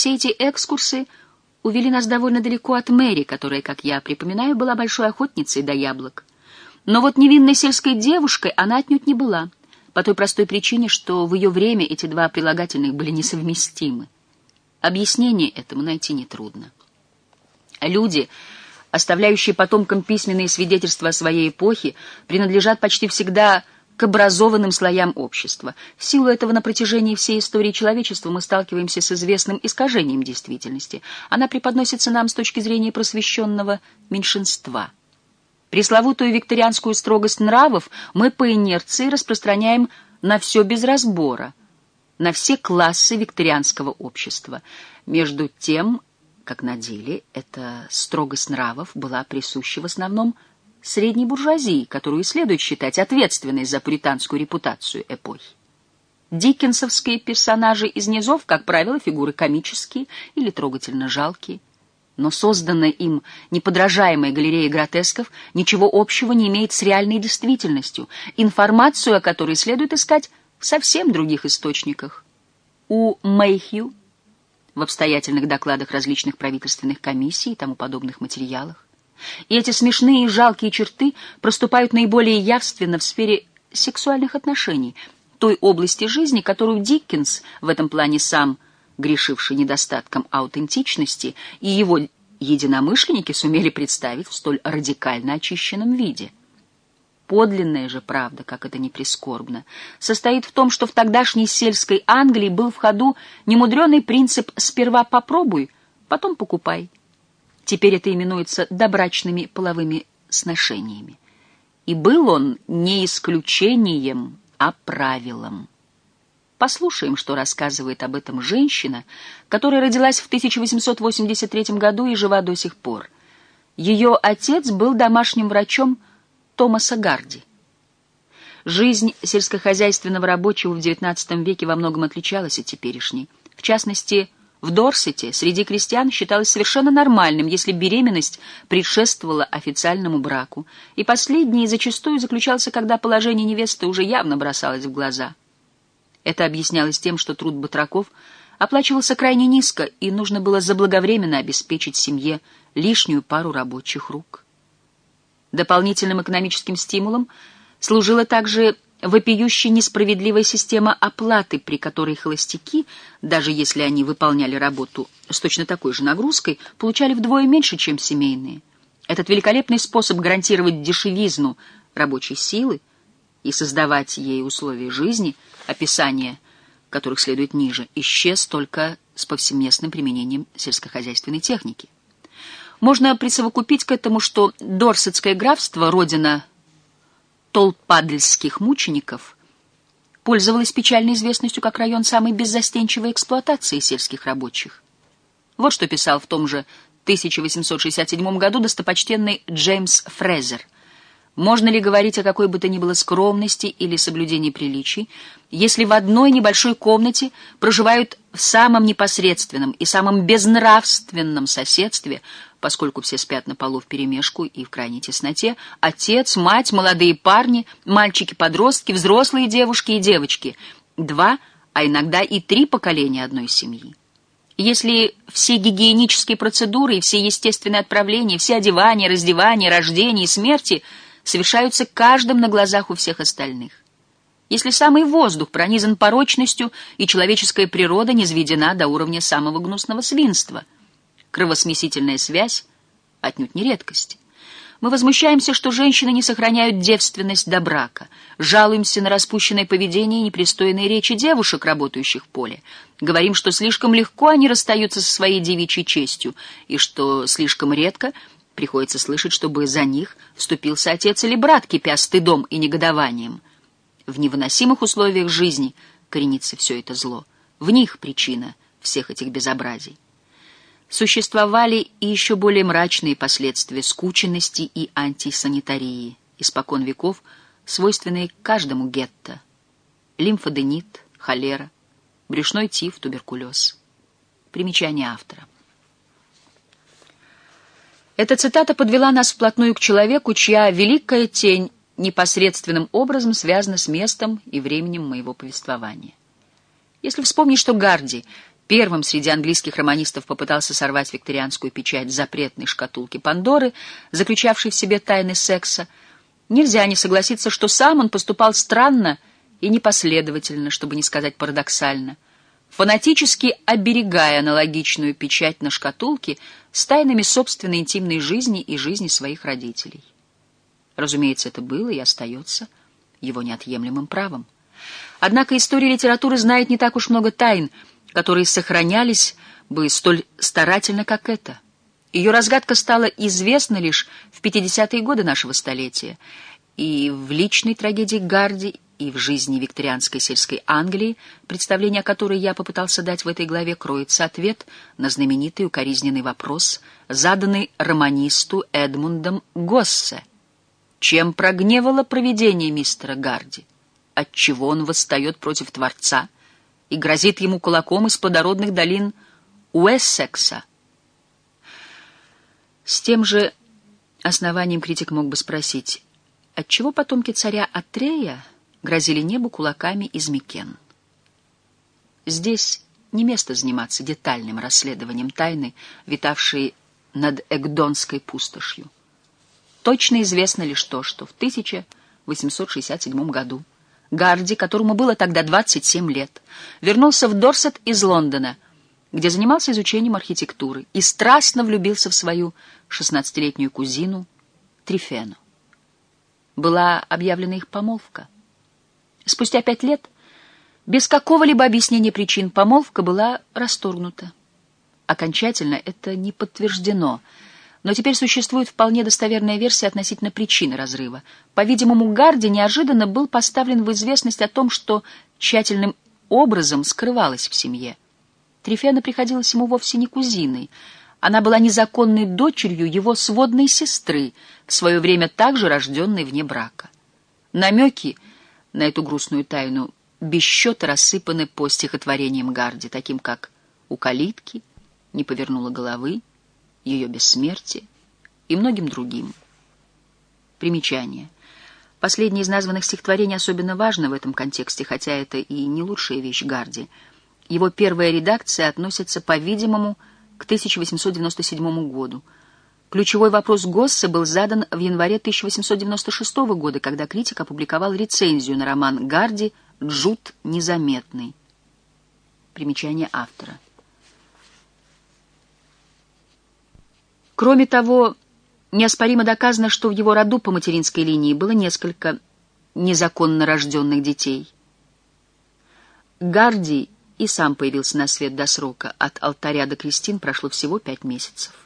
Все эти экскурсы увели нас довольно далеко от Мэри, которая, как я припоминаю, была большой охотницей до яблок. Но вот невинной сельской девушкой она отнюдь не была, по той простой причине, что в ее время эти два прилагательных были несовместимы. Объяснение этому найти нетрудно. Люди, оставляющие потомкам письменные свидетельства о своей эпохе, принадлежат почти всегда к образованным слоям общества. В силу этого на протяжении всей истории человечества мы сталкиваемся с известным искажением действительности. Она преподносится нам с точки зрения просвещенного меньшинства. Пресловутую викторианскую строгость нравов мы по инерции распространяем на все без разбора, на все классы викторианского общества. Между тем, как на деле эта строгость нравов была присуща в основном средней буржуазии, которую следует считать ответственной за пуританскую репутацию эпохи. Диккенсовские персонажи из низов, как правило, фигуры комические или трогательно жалкие. Но созданная им неподражаемая галерея гротесков ничего общего не имеет с реальной действительностью, информацию о которой следует искать в совсем других источниках. У Мэйхью в обстоятельных докладах различных правительственных комиссий и тому подобных материалах. И эти смешные и жалкие черты проступают наиболее явственно в сфере сексуальных отношений, той области жизни, которую Диккенс в этом плане сам, грешивший недостатком аутентичности, и его единомышленники сумели представить в столь радикально очищенном виде – Подлинная же правда, как это ни прискорбно, состоит в том, что в тогдашней сельской Англии был в ходу немудреный принцип «сперва попробуй, потом покупай». Теперь это именуется добрачными половыми сношениями. И был он не исключением, а правилом. Послушаем, что рассказывает об этом женщина, которая родилась в 1883 году и жива до сих пор. Ее отец был домашним врачом Томаса Гарди. Жизнь сельскохозяйственного рабочего в XIX веке во многом отличалась от теперешней. В частности, в Дорсете среди крестьян считалось совершенно нормальным, если беременность предшествовала официальному браку, и последний зачастую заключался, когда положение невесты уже явно бросалось в глаза. Это объяснялось тем, что труд батраков оплачивался крайне низко, и нужно было заблаговременно обеспечить семье лишнюю пару рабочих рук. Дополнительным экономическим стимулом служила также вопиющая несправедливая система оплаты, при которой холостяки, даже если они выполняли работу с точно такой же нагрузкой, получали вдвое меньше, чем семейные. Этот великолепный способ гарантировать дешевизну рабочей силы и создавать ей условия жизни, описание которых следует ниже, исчез только с повсеместным применением сельскохозяйственной техники. Можно присовокупить к этому, что Дорсетское графство, родина толпадльских мучеников, пользовалась печальной известностью как район самой беззастенчивой эксплуатации сельских рабочих. Вот что писал в том же 1867 году достопочтенный Джеймс Фрезер – можно ли говорить о какой бы то ни было скромности или соблюдении приличий, если в одной небольшой комнате проживают в самом непосредственном и самом безнравственном соседстве, поскольку все спят на полу вперемешку и в крайней тесноте, отец, мать, молодые парни, мальчики-подростки, взрослые девушки и девочки, два, а иногда и три поколения одной семьи. Если все гигиенические процедуры и все естественные отправления, все одевания, раздевания, рождения и смерти — совершаются каждым на глазах у всех остальных. Если самый воздух пронизан порочностью, и человеческая природа низведена до уровня самого гнусного свинства, кровосмесительная связь отнюдь не редкость. Мы возмущаемся, что женщины не сохраняют девственность до брака, жалуемся на распущенное поведение и непристойные речи девушек, работающих в поле. Говорим, что слишком легко они расстаются со своей девичьей честью, и что слишком редко Приходится слышать, чтобы за них вступился отец или брат, кипя стыдом и негодованием. В невыносимых условиях жизни коренится все это зло. В них причина всех этих безобразий. Существовали и еще более мрачные последствия скученности и антисанитарии, испокон веков, свойственные каждому гетто. Лимфоденит, холера, брюшной тиф, туберкулез. Примечание автора. Эта цитата подвела нас вплотную к человеку, чья великая тень непосредственным образом связана с местом и временем моего повествования. Если вспомнить, что Гарди первым среди английских романистов попытался сорвать викторианскую печать запретной шкатулки Пандоры, заключавшей в себе тайны секса, нельзя не согласиться, что сам он поступал странно и непоследовательно, чтобы не сказать парадоксально, фанатически оберегая аналогичную печать на шкатулке с тайнами собственной интимной жизни и жизни своих родителей. Разумеется, это было и остается его неотъемлемым правом. Однако история литературы знает не так уж много тайн, которые сохранялись бы столь старательно, как это. Ее разгадка стала известна лишь в 50-е годы нашего столетия, и в личной трагедии Гарди, и в жизни викторианской сельской Англии, представление о которой я попытался дать в этой главе, кроется ответ на знаменитый укоризненный вопрос, заданный романисту Эдмундом Госсе. Чем прогневало провидение мистера Гарди? Отчего он восстает против Творца и грозит ему кулаком из плодородных долин Уэссекса? С тем же основанием критик мог бы спросить, отчего потомки царя Атрея грозили небу кулаками из Микен? Здесь не место заниматься детальным расследованием тайны, витавшей над Эгдонской пустошью. Точно известно лишь то, что в 1867 году Гарди, которому было тогда 27 лет, вернулся в Дорсет из Лондона, где занимался изучением архитектуры и страстно влюбился в свою 16-летнюю кузину Трифену. Была объявлена их помолвка. Спустя пять лет, без какого-либо объяснения причин, помолвка была расторгнута. Окончательно это не подтверждено — но теперь существует вполне достоверная версия относительно причины разрыва. По-видимому, Гарди неожиданно был поставлен в известность о том, что тщательным образом скрывалась в семье. Трифена приходилась ему вовсе не кузиной. Она была незаконной дочерью его сводной сестры, в свое время также рожденной вне брака. Намеки на эту грустную тайну без счета рассыпаны по стихотворениям Гарди, таким как «У калитки», «Не повернула головы», ее бессмертие и многим другим. Примечание. Последнее из названных стихотворений особенно важно в этом контексте, хотя это и не лучшая вещь Гарди. Его первая редакция относится, по-видимому, к 1897 году. Ключевой вопрос Госсе был задан в январе 1896 года, когда критик опубликовал рецензию на роман Гарди «Джут незаметный». Примечание автора. Кроме того, неоспоримо доказано, что в его роду по материнской линии было несколько незаконно рожденных детей. Гарди и сам появился на свет до срока. От алтаря до крестин прошло всего пять месяцев.